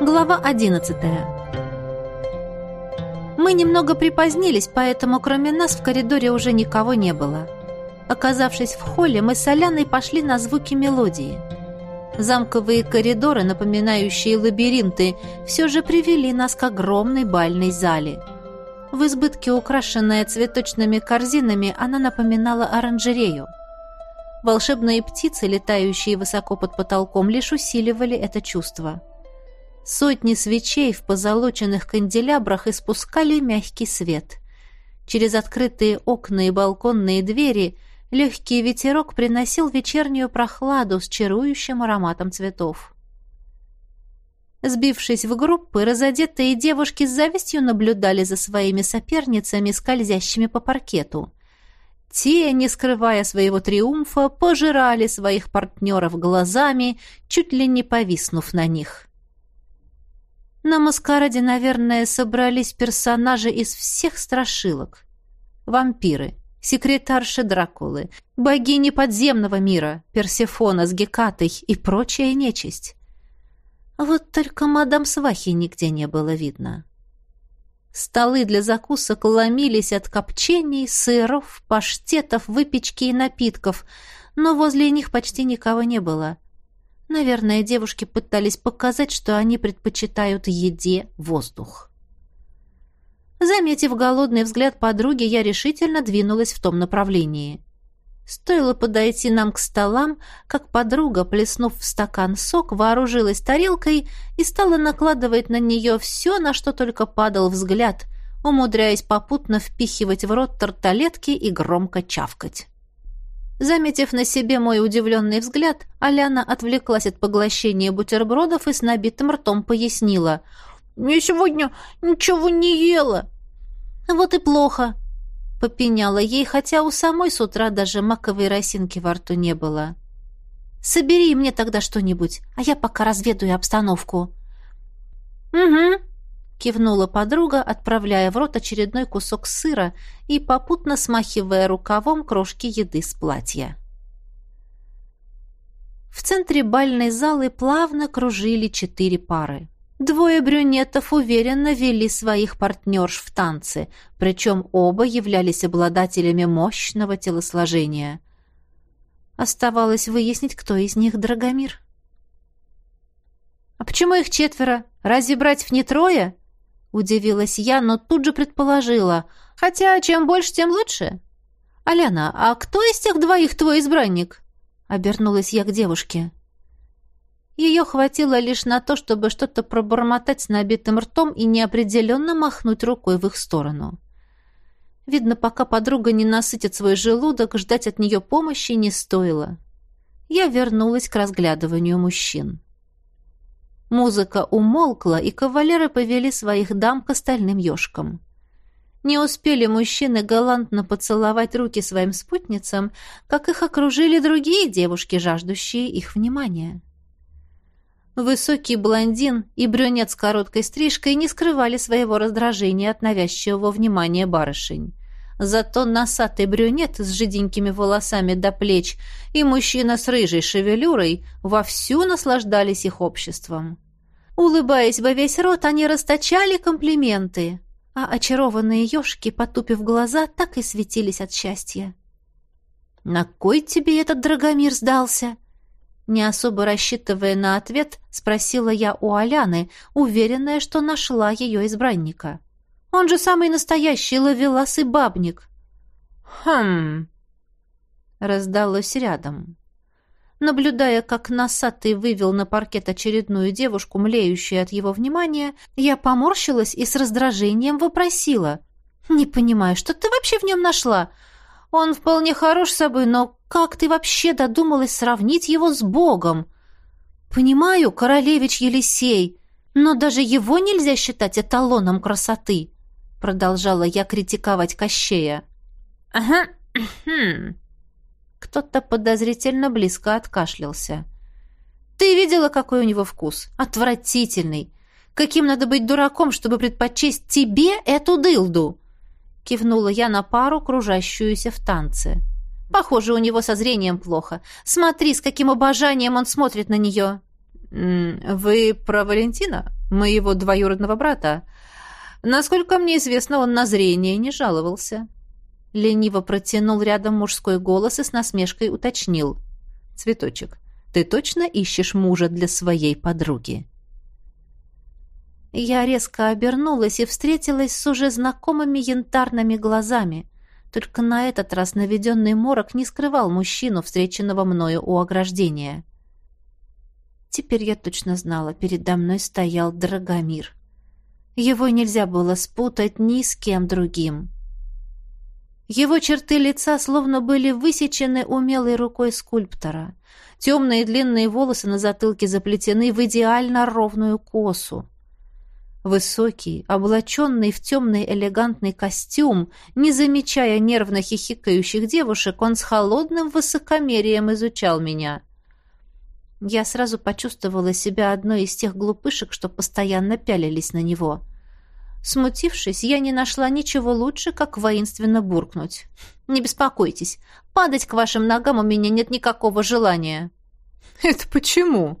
Глава 11 Мы немного припозднились, поэтому кроме нас в коридоре уже никого не было. Оказавшись в холле, мы с Аляной пошли на звуки мелодии. Замковые коридоры, напоминающие лабиринты, все же привели нас к огромной бальной зале. В избытке, украшенная цветочными корзинами, она напоминала оранжерею. Волшебные птицы, летающие высоко под потолком, лишь усиливали это чувство. Сотни свечей в позолоченных канделябрах испускали мягкий свет. Через открытые окна и балконные двери легкий ветерок приносил вечернюю прохладу с чарующим ароматом цветов. Сбившись в группы, разодетые девушки с завистью наблюдали за своими соперницами, скользящими по паркету. Те, не скрывая своего триумфа, пожирали своих партнеров глазами, чуть ли не повиснув на них. На маскараде, наверное, собрались персонажи из всех страшилок. Вампиры, секретарши Дракулы, богини подземного мира, Персефона с Гекатой и прочая нечисть. Вот только мадам Свахи нигде не было видно. Столы для закусок ломились от копчений, сыров, паштетов, выпечки и напитков, но возле них почти никого не было — Наверное, девушки пытались показать, что они предпочитают еде воздух. Заметив голодный взгляд подруги, я решительно двинулась в том направлении. Стоило подойти нам к столам, как подруга, плеснув в стакан сок, вооружилась тарелкой и стала накладывать на нее все, на что только падал взгляд, умудряясь попутно впихивать в рот тарталетки и громко чавкать. Заметив на себе мой удивленный взгляд, Аляна отвлеклась от поглощения бутербродов и с набитым ртом пояснила. «Я сегодня ничего не ела». «Вот и плохо», — попеняла ей, хотя у самой с утра даже маковой росинки во рту не было. «Собери мне тогда что-нибудь, а я пока разведаю обстановку». «Угу», кивнула подруга, отправляя в рот очередной кусок сыра и попутно смахивая рукавом крошки еды с платья. В центре бальной залы плавно кружили четыре пары. Двое брюнетов уверенно вели своих партнерш в танцы, причем оба являлись обладателями мощного телосложения. Оставалось выяснить, кто из них Драгомир. «А почему их четверо? Разве братьев не трое?» Удивилась я, но тут же предположила. Хотя чем больше, тем лучше. «Аляна, а кто из тех двоих твой избранник?» Обернулась я к девушке. Ее хватило лишь на то, чтобы что-то пробормотать с набитым ртом и неопределенно махнуть рукой в их сторону. Видно, пока подруга не насытит свой желудок, ждать от нее помощи не стоило. Я вернулась к разглядыванию мужчин. Музыка умолкла, и кавалеры повели своих дам к остальным ёшкам. Не успели мужчины галантно поцеловать руки своим спутницам, как их окружили другие девушки, жаждущие их внимания. Высокий блондин и брюнет с короткой стрижкой не скрывали своего раздражения от навязчивого внимания барышень. Зато носатый брюнет с жиденькими волосами до плеч и мужчина с рыжей шевелюрой вовсю наслаждались их обществом. Улыбаясь во весь рот, они расточали комплименты, а очарованные ежки, потупив глаза, так и светились от счастья. «На кой тебе этот Драгомир сдался?» Не особо рассчитывая на ответ, спросила я у Аляны, уверенная, что нашла ее избранника. Он же самый настоящий ловелас и бабник. «Хм...» Раздалось рядом. Наблюдая, как носатый вывел на паркет очередную девушку, млеющую от его внимания, я поморщилась и с раздражением вопросила. «Не понимаю, что ты вообще в нем нашла? Он вполне хорош собой, но как ты вообще додумалась сравнить его с Богом? Понимаю, королевич Елисей, но даже его нельзя считать эталоном красоты» продолжала я критиковать Кощея. «Ага, Кто-то подозрительно близко откашлялся. «Ты видела, какой у него вкус? Отвратительный! Каким надо быть дураком, чтобы предпочесть тебе эту дылду?» Кивнула я на пару, кружащуюся в танце. «Похоже, у него со зрением плохо. Смотри, с каким обожанием он смотрит на нее!» «Вы про Валентина?» моего двоюродного брата. Насколько мне известно, он на зрение не жаловался. Лениво протянул рядом мужской голос и с насмешкой уточнил. «Цветочек, ты точно ищешь мужа для своей подруги?» Я резко обернулась и встретилась с уже знакомыми янтарными глазами. Только на этот раз наведенный морок не скрывал мужчину, встреченного мною у ограждения. Теперь я точно знала, передо мной стоял Драгомир. Его нельзя было спутать ни с кем другим. Его черты лица словно были высечены умелой рукой скульптора. Темные длинные волосы на затылке заплетены в идеально ровную косу. Высокий, облаченный в темный элегантный костюм, не замечая нервно хихикающих девушек, он с холодным высокомерием изучал меня. Я сразу почувствовала себя одной из тех глупышек, что постоянно пялились на него. Смутившись, я не нашла ничего лучше, как воинственно буркнуть. «Не беспокойтесь, падать к вашим ногам у меня нет никакого желания». «Это почему?»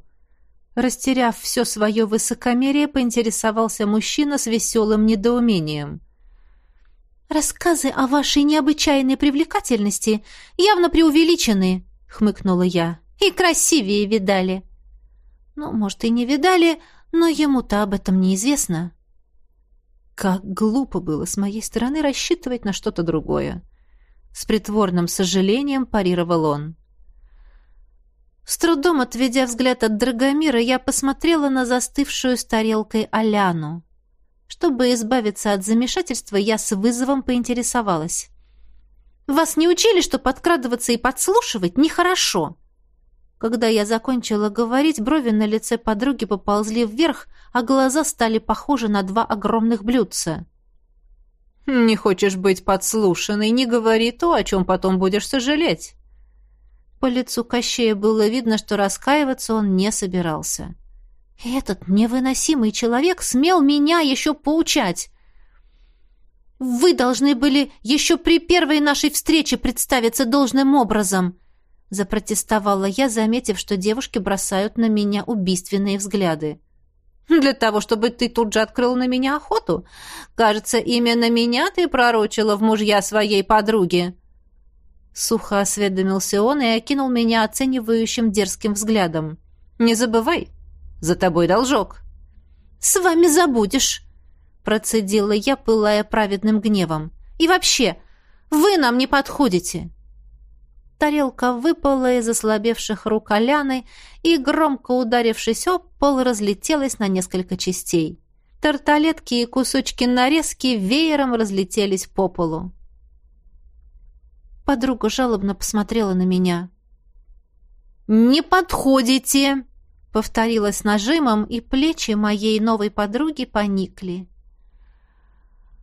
Растеряв все свое высокомерие, поинтересовался мужчина с веселым недоумением. «Рассказы о вашей необычайной привлекательности явно преувеличены», — хмыкнула я. «И красивее видали». «Ну, может, и не видали, но ему-то об этом неизвестно». Как глупо было с моей стороны рассчитывать на что-то другое. С притворным сожалением парировал он. С трудом отведя взгляд от Драгомира, я посмотрела на застывшую с тарелкой Аляну. Чтобы избавиться от замешательства, я с вызовом поинтересовалась. «Вас не учили, что подкрадываться и подслушивать нехорошо?» Когда я закончила говорить, брови на лице подруги поползли вверх, а глаза стали похожи на два огромных блюдца. «Не хочешь быть подслушанной, не говори то, о чем потом будешь сожалеть». По лицу Кощея было видно, что раскаиваться он не собирался. «Этот невыносимый человек смел меня еще поучать!» «Вы должны были еще при первой нашей встрече представиться должным образом!» Запротестовала я, заметив, что девушки бросают на меня убийственные взгляды. «Для того, чтобы ты тут же открыл на меня охоту? Кажется, именно меня ты пророчила в мужья своей подруги!» Сухо осведомился он и окинул меня оценивающим дерзким взглядом. «Не забывай, за тобой должок». «С вами забудешь», — процедила я, пылая праведным гневом. «И вообще, вы нам не подходите». Тарелка выпала из ослабевших рук Аляны и, громко ударившись об пол, разлетелась на несколько частей. Тарталетки и кусочки нарезки веером разлетелись по полу. Подруга жалобно посмотрела на меня. «Не подходите!» — повторила с нажимом, и плечи моей новой подруги поникли.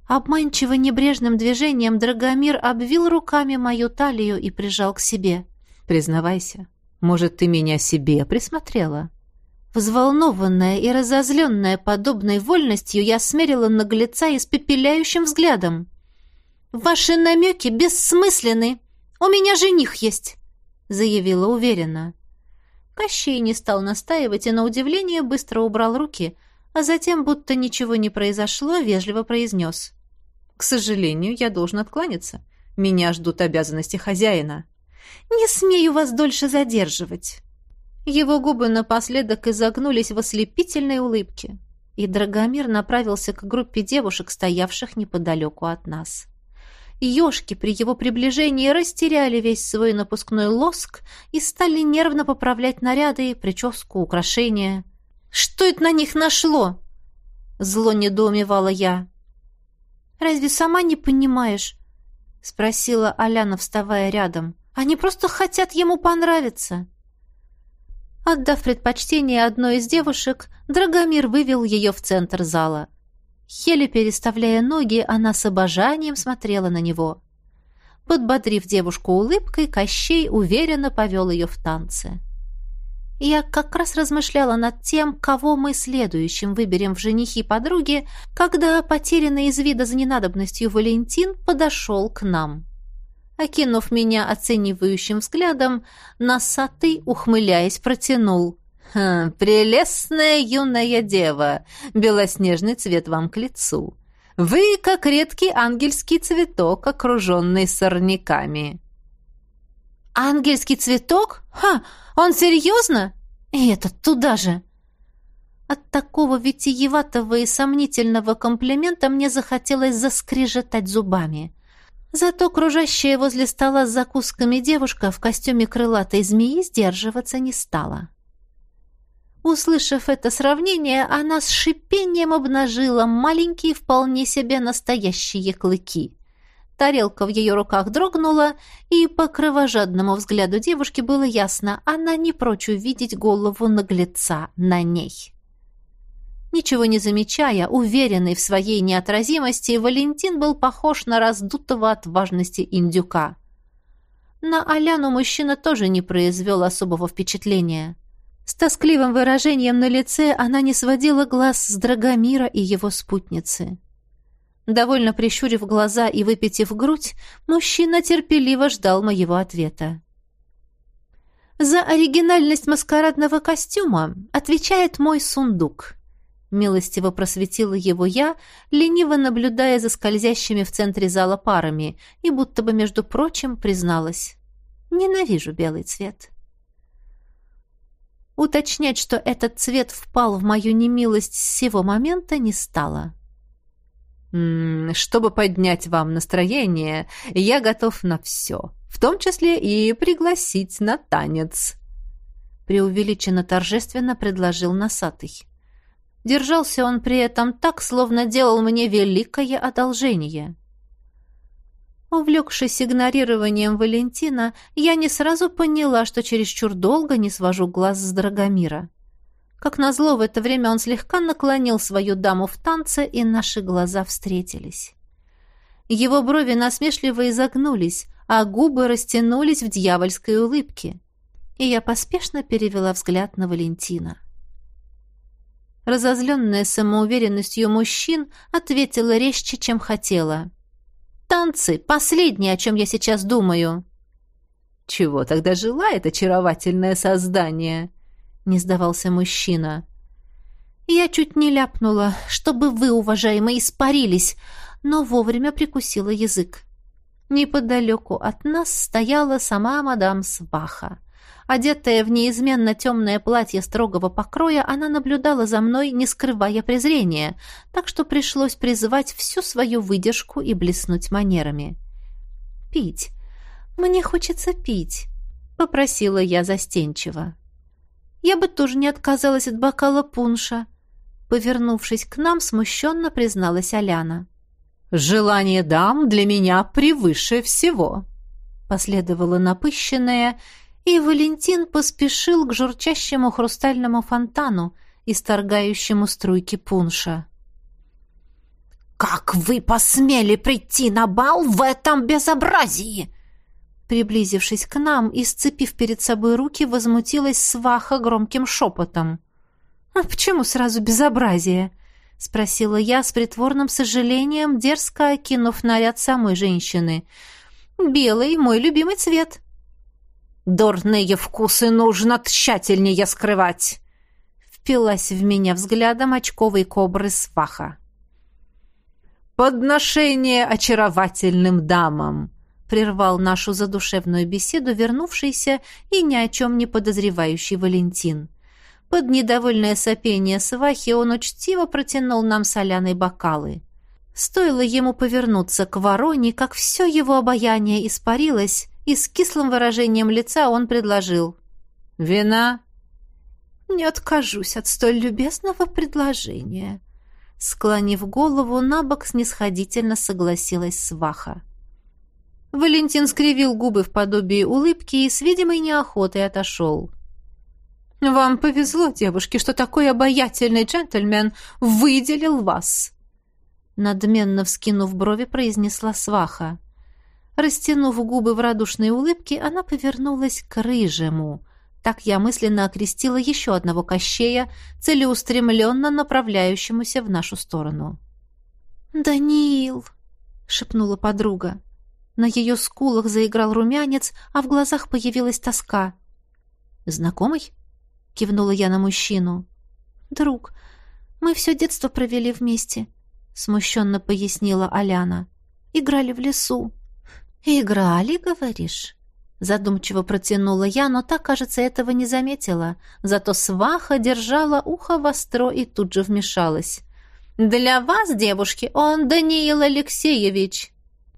Обманчиво небрежным движением Драгомир обвил руками мою талию и прижал к себе. «Признавайся, может, ты меня себе присмотрела?» Взволнованная и разозленная подобной вольностью, я смерила наглеца испепеляющим взглядом. «Ваши намеки бессмысленны. У меня жених есть», — заявила уверенно. Кощей не стал настаивать и, на удивление, быстро убрал руки, а затем, будто ничего не произошло, вежливо произнес. «К сожалению, я должен откланяться. Меня ждут обязанности хозяина». «Не смею вас дольше задерживать». Его губы напоследок изогнулись в ослепительной улыбке, и Драгомир направился к группе девушек, стоявших неподалеку от нас. Ёшки при его приближении растеряли весь свой напускной лоск и стали нервно поправлять наряды, прическу, украшения. «Что это на них нашло?» Зло недоумевала я. «Разве сама не понимаешь?» Спросила Аляна, вставая рядом. «Они просто хотят ему понравиться». Отдав предпочтение одной из девушек, Драгомир вывел ее в центр зала. Еле переставляя ноги, она с обожанием смотрела на него. Подбодрив девушку улыбкой, Кощей уверенно повел ее в танцы. Я как раз размышляла над тем, кого мы следующим выберем в женихи подруги, когда потерянный из вида за ненадобностью Валентин подошел к нам. Окинув меня оценивающим взглядом, носатый, ухмыляясь, протянул. Хм, «Прелестная юная дева, белоснежный цвет вам к лицу. Вы, как редкий ангельский цветок, окруженный сорняками». «Ангельский цветок? Ха! Он серьезно? И этот туда же!» От такого витиеватого и сомнительного комплимента мне захотелось заскрежетать зубами. Зато кружащая возле стола с закусками девушка в костюме крылатой змеи сдерживаться не стала. Услышав это сравнение, она с шипением обнажила маленькие, вполне себе настоящие клыки. Тарелка в ее руках дрогнула, и по кровожадному взгляду девушки было ясно, она не прочь увидеть голову наглеца на ней. Ничего не замечая, уверенный в своей неотразимости, Валентин был похож на раздутого от важности индюка. На Аляну мужчина тоже не произвел особого впечатления. С тоскливым выражением на лице она не сводила глаз с Драгомира и его спутницы. Довольно прищурив глаза и выпитив грудь, мужчина терпеливо ждал моего ответа. «За оригинальность маскарадного костюма отвечает мой сундук», Милостиво просветила его я, лениво наблюдая за скользящими в центре зала парами, и будто бы, между прочим, призналась. Ненавижу белый цвет. Уточнять, что этот цвет впал в мою немилость с сего момента, не стало. «Чтобы поднять вам настроение, я готов на все, в том числе и пригласить на танец», преувеличенно торжественно предложил носатый. Держался он при этом так, словно делал мне великое одолжение. Увлекшись игнорированием Валентина, я не сразу поняла, что чересчур долго не свожу глаз с Драгомира. Как назло, в это время он слегка наклонил свою даму в танце, и наши глаза встретились. Его брови насмешливо изогнулись, а губы растянулись в дьявольской улыбке. И я поспешно перевела взгляд на Валентина. Разозленная самоуверенностью мужчин, ответила резче, чем хотела. «Танцы — последнее, о чем я сейчас думаю». «Чего тогда желает очаровательное создание?» — не сдавался мужчина. Я чуть не ляпнула, чтобы вы, уважаемые, испарились, но вовремя прикусила язык. Неподалеку от нас стояла сама мадам Сваха. Одетая в неизменно темное платье строгого покроя, она наблюдала за мной, не скрывая презрения, так что пришлось призывать всю свою выдержку и блеснуть манерами. «Пить. Мне хочется пить», — попросила я застенчиво. «Я бы тоже не отказалась от бокала пунша», — повернувшись к нам, смущенно призналась Аляна. «Желание дам для меня превыше всего», — последовало напыщенное — и Валентин поспешил к журчащему хрустальному фонтану, исторгающему струйки пунша. «Как вы посмели прийти на бал в этом безобразии?» Приблизившись к нам и сцепив перед собой руки, возмутилась сваха громким шепотом. «А почему сразу безобразие?» — спросила я с притворным сожалением, дерзко окинув наряд самой женщины. «Белый — мой любимый цвет». Дурные вкусы нужно тщательнее скрывать!» Впилась в меня взглядом очковой кобры сваха. «Подношение очаровательным дамам!» Прервал нашу задушевную беседу вернувшийся и ни о чем не подозревающий Валентин. Под недовольное сопение свахи он учтиво протянул нам соляные бокалы. Стоило ему повернуться к вороне, как все его обаяние испарилось, и с кислым выражением лица он предложил. «Вина?» «Не откажусь от столь любезного предложения». Склонив голову, на бок снисходительно согласилась сваха. Валентин скривил губы в подобии улыбки и с видимой неохотой отошел. «Вам повезло, девушки, что такой обаятельный джентльмен выделил вас!» Надменно вскинув брови, произнесла сваха. Растянув губы в радушной улыбке, она повернулась к рыжему. Так я мысленно окрестила еще одного кощея, целеустремленно направляющемуся в нашу сторону. «Даниил!» — шепнула подруга. На ее скулах заиграл румянец, а в глазах появилась тоска. «Знакомый?» кивнула я на мужчину. «Друг, мы все детство провели вместе», — смущенно пояснила Аляна. «Играли в лесу». «Играли, говоришь?» Задумчиво протянула я, но так, кажется, этого не заметила. Зато сваха держала ухо востро и тут же вмешалась. «Для вас, девушки, он Даниил Алексеевич».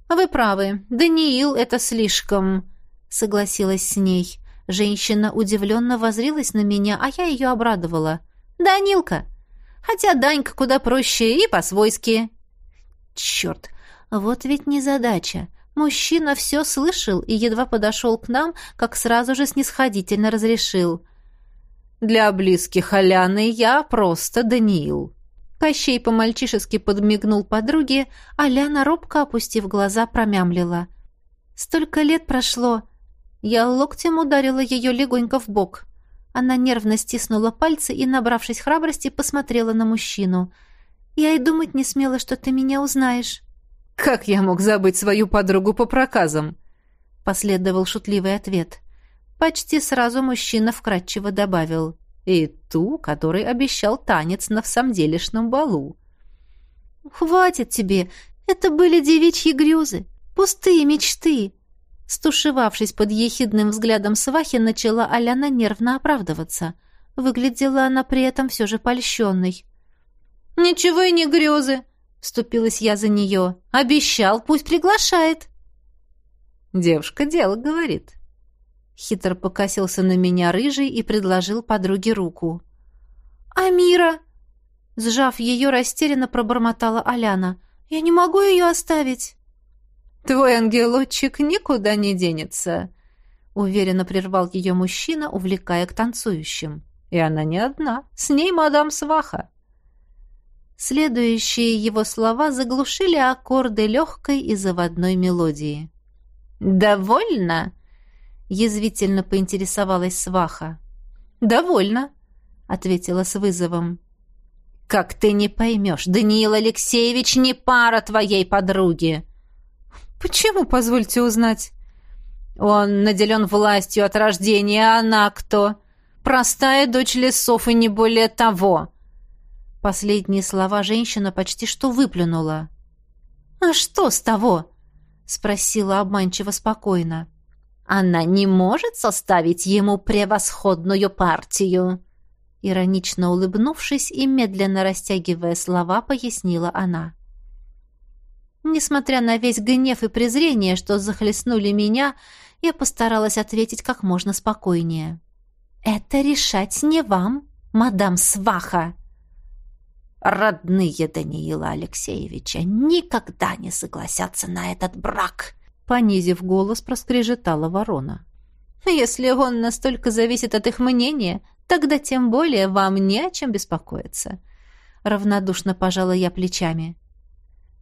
«Вы правы, Даниил — это слишком...» — согласилась с ней. Женщина удивленно возрилась на меня, а я ее обрадовала. «Данилка! Хотя Данька куда проще и по-свойски». «Черт, вот ведь незадача. Мужчина все слышал и едва подошел к нам, как сразу же снисходительно разрешил. «Для близких Аляны я просто Даниил». Кощей по-мальчишески подмигнул подруге, а Ляна, робко опустив глаза, промямлила. «Столько лет прошло, я локтем ударила ее легонько в бок. Она нервно стиснула пальцы и, набравшись храбрости, посмотрела на мужчину. «Я и думать не смела, что ты меня узнаешь». «Как я мог забыть свою подругу по проказам?» Последовал шутливый ответ. Почти сразу мужчина вкратчиво добавил. «И ту, который обещал танец на всамделишном балу». «Хватит тебе! Это были девичьи грезы, пустые мечты!» Стушевавшись под ехидным взглядом свахи, начала Аляна нервно оправдываться. Выглядела она при этом все же польщенной. «Ничего и не грезы!» — вступилась я за нее. «Обещал, пусть приглашает!» «Девушка дело говорит». Хитро покосился на меня рыжий и предложил подруге руку. «Амира!» Сжав ее, растерянно пробормотала Аляна. «Я не могу ее оставить!» «Твой ангелочек никуда не денется», — уверенно прервал ее мужчина, увлекая к танцующим. «И она не одна. С ней мадам Сваха». Следующие его слова заглушили аккорды легкой и заводной мелодии. «Довольно?» — язвительно поинтересовалась Сваха. «Довольно», — ответила с вызовом. «Как ты не поймешь, Даниил Алексеевич не пара твоей подруги!» «Почему, позвольте узнать?» «Он наделен властью от рождения, а она кто? Простая дочь лесов и не более того!» Последние слова женщина почти что выплюнула. «А что с того?» — спросила обманчиво спокойно. «Она не может составить ему превосходную партию!» Иронично улыбнувшись и медленно растягивая слова, пояснила она. Несмотря на весь гнев и презрение, что захлестнули меня, я постаралась ответить как можно спокойнее. «Это решать не вам, мадам Сваха!» «Родные Даниила Алексеевича никогда не согласятся на этот брак!» Понизив голос, проскрежетала ворона. «Если он настолько зависит от их мнения, тогда тем более вам не о чем беспокоиться». Равнодушно пожала я плечами.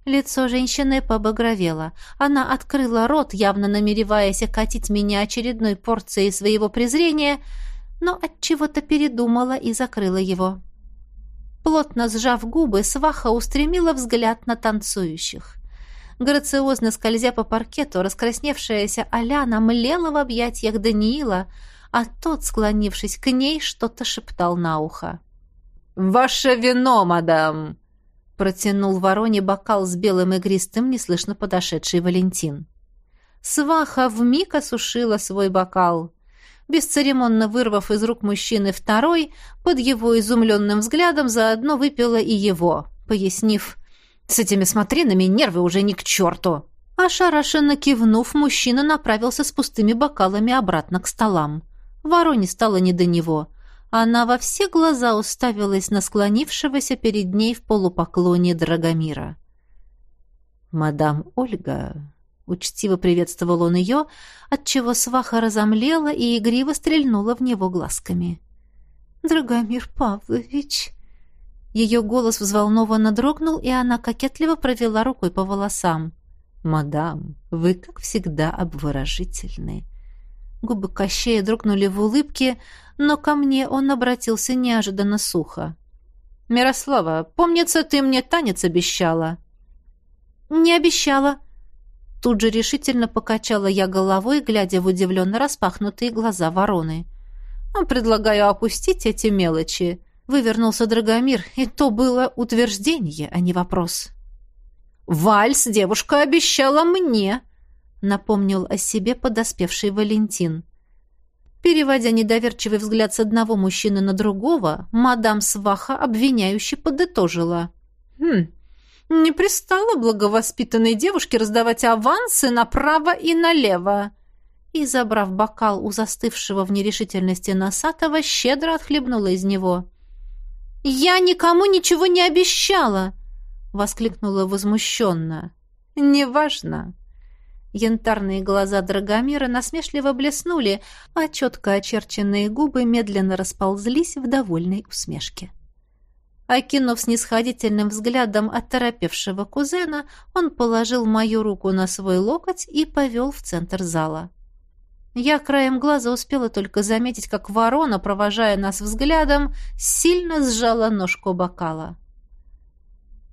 Лицо женщины побагровело. Она открыла рот, явно намереваясь окатить меня очередной порцией своего презрения, но от чего-то передумала и закрыла его. Плотно сжав губы, сваха устремила взгляд на танцующих. Грациозно скользя по паркету, раскрасневшаяся Аляна млела в объятиях Даниила, а тот, склонившись к ней, что-то шептал на ухо. «Ваше вино, мадам!» Протянул вороне бокал с белым игристым, неслышно подошедший Валентин. Сваха вмиг осушила свой бокал. Бесцеремонно вырвав из рук мужчины второй, под его изумленным взглядом заодно выпила и его, пояснив «С этими смотринами нервы уже не к черту!» Ошарашенно кивнув, мужчина направился с пустыми бокалами обратно к столам. Вороне стало не до него. Она во все глаза уставилась на склонившегося перед ней в полупоклоне Драгомира. «Мадам Ольга», — учтиво приветствовал он ее, отчего сваха разомлела и игриво стрельнула в него глазками. «Драгомир Павлович...» Ее голос взволнованно дрогнул, и она кокетливо провела рукой по волосам. «Мадам, вы, как всегда, обворожительны». Губы Кощея дрогнули в улыбке, но ко мне он обратился неожиданно сухо. «Мирослава, помнится, ты мне танец обещала». «Не обещала». Тут же решительно покачала я головой, глядя в удивленно распахнутые глаза вороны. А предлагаю опустить эти мелочи. Вывернулся Драгомир, и то было утверждение, а не вопрос. «Вальс девушка обещала мне», — напомнил о себе подоспевший Валентин. Переводя недоверчивый взгляд с одного мужчины на другого, мадам Сваха обвиняюще подытожила. «Хм, не пристало благовоспитанной девушке раздавать авансы направо и налево». И, забрав бокал у застывшего в нерешительности Носатого, щедро отхлебнула из него. «Я никому ничего не обещала!» — воскликнула возмущенно. «Неважно». Янтарные глаза Драгомира насмешливо блеснули, а четко очерченные губы медленно расползлись в довольной усмешке. Окинув снисходительным взглядом оторопевшего кузена, он положил мою руку на свой локоть и повел в центр зала. Я краем глаза успела только заметить, как ворона, провожая нас взглядом, сильно сжала ножку бокала.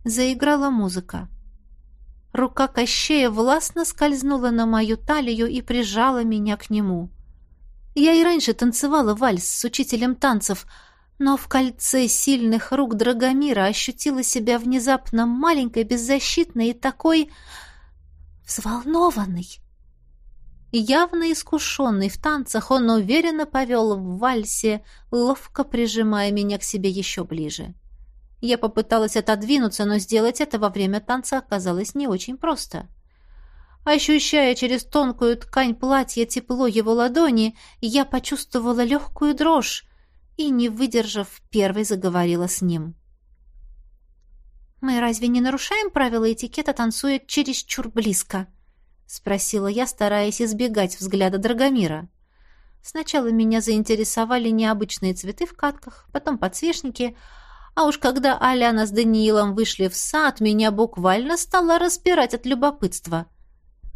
Заиграла музыка. Рука Кощея властно скользнула на мою талию и прижала меня к нему. Я и раньше танцевала вальс с учителем танцев, но в кольце сильных рук Драгомира ощутила себя внезапно маленькой, беззащитной и такой взволнованной. Явно искушенный в танцах, он уверенно повел в вальсе, ловко прижимая меня к себе еще ближе. Я попыталась отодвинуться, но сделать это во время танца оказалось не очень просто. Ощущая через тонкую ткань платья тепло его ладони, я почувствовала легкую дрожь и, не выдержав, первой заговорила с ним. «Мы разве не нарушаем правила этикета, танцуя чересчур близко?» — спросила я, стараясь избегать взгляда Драгомира. Сначала меня заинтересовали необычные цветы в катках, потом подсвечники, а уж когда Аляна с Даниилом вышли в сад, меня буквально стало распирать от любопытства.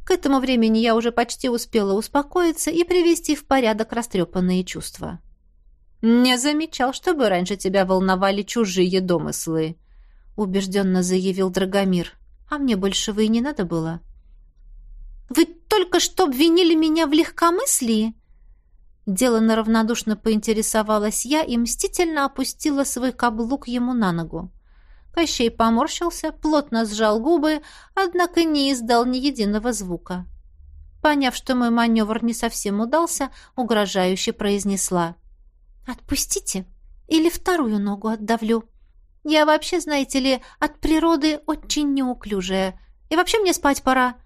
К этому времени я уже почти успела успокоиться и привести в порядок растрепанные чувства. «Не замечал, чтобы раньше тебя волновали чужие домыслы», — убежденно заявил Драгомир. «А мне большего и не надо было». Вы только что обвинили меня в легкомыслии?» Делано равнодушно поинтересовалась я и мстительно опустила свой каблук ему на ногу. Кощей поморщился, плотно сжал губы, однако не издал ни единого звука. Поняв, что мой маневр не совсем удался, угрожающе произнесла. «Отпустите, или вторую ногу отдавлю. Я вообще, знаете ли, от природы очень неуклюжая. И вообще мне спать пора.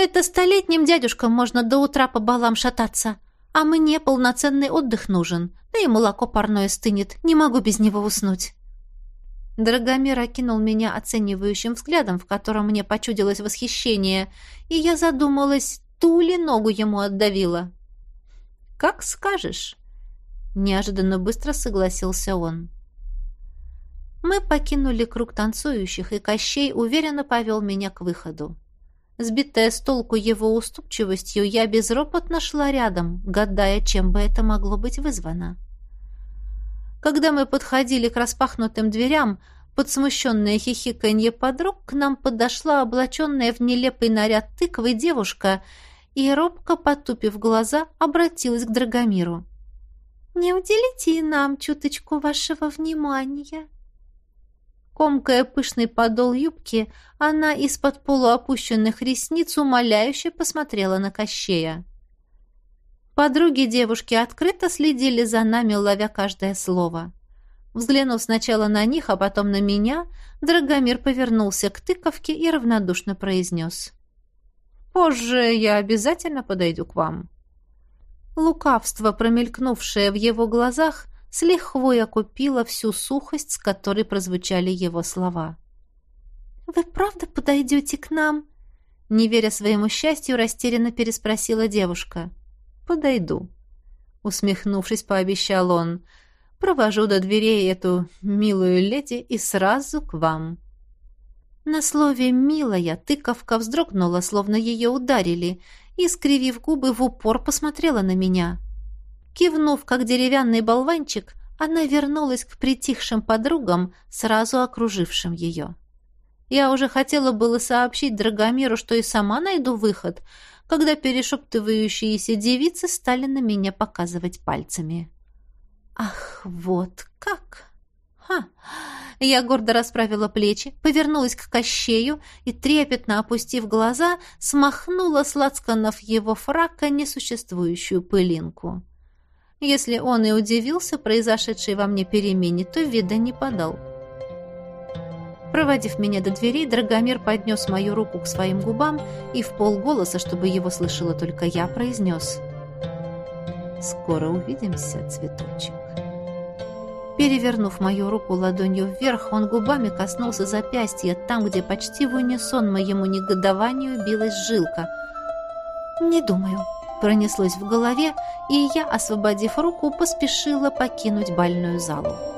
Это столетним дядюшкам можно до утра по балам шататься, а мне полноценный отдых нужен, да и молоко парное стынет, не могу без него уснуть». Драгомир окинул меня оценивающим взглядом, в котором мне почудилось восхищение, и я задумалась, ту ли ногу ему отдавила. «Как скажешь», — неожиданно быстро согласился он. Мы покинули круг танцующих, и Кощей уверенно повел меня к выходу. Сбитая с толку его уступчивостью, я безропотно шла рядом, гадая, чем бы это могло быть вызвано. Когда мы подходили к распахнутым дверям, под смущенное хихиканье подруг к нам подошла облаченная в нелепый наряд тыквы девушка и, робко потупив глаза, обратилась к Драгомиру. «Не уделите и нам чуточку вашего внимания?» Комкая пышный подол юбки, она из-под полуопущенных ресниц умоляюще посмотрела на Кощея. Подруги девушки открыто следили за нами, ловя каждое слово. Взглянув сначала на них, а потом на меня, Драгомир повернулся к тыковке и равнодушно произнес. «Позже я обязательно подойду к вам». Лукавство, промелькнувшее в его глазах, с лихвой окупила всю сухость, с которой прозвучали его слова. «Вы правда подойдете к нам?» Не веря своему счастью, растерянно переспросила девушка. «Подойду», — усмехнувшись, пообещал он. «Провожу до дверей эту милую леди и сразу к вам». На слове «милая» тыковка вздрогнула, словно ее ударили, и, скривив губы, в упор посмотрела на меня. Кивнув, как деревянный болванчик, она вернулась к притихшим подругам, сразу окружившим ее. Я уже хотела было сообщить Драгомиру, что и сама найду выход, когда перешептывающиеся девицы стали на меня показывать пальцами. Ах, вот как! Ха! Я гордо расправила плечи, повернулась к Кощею и, трепетно опустив глаза, смахнула с лацканов его фрака несуществующую пылинку. Если он и удивился произошедшей во мне перемене, то вида не подал. Проводив меня до дверей, Драгомир поднес мою руку к своим губам и в полголоса, чтобы его слышала только я, произнес «Скоро увидимся, цветочек». Перевернув мою руку ладонью вверх, он губами коснулся запястья, там, где почти в унисон моему негодованию билась жилка. «Не думаю», — пронеслось в голове, и я, освободив руку, поспешила покинуть бальную залу.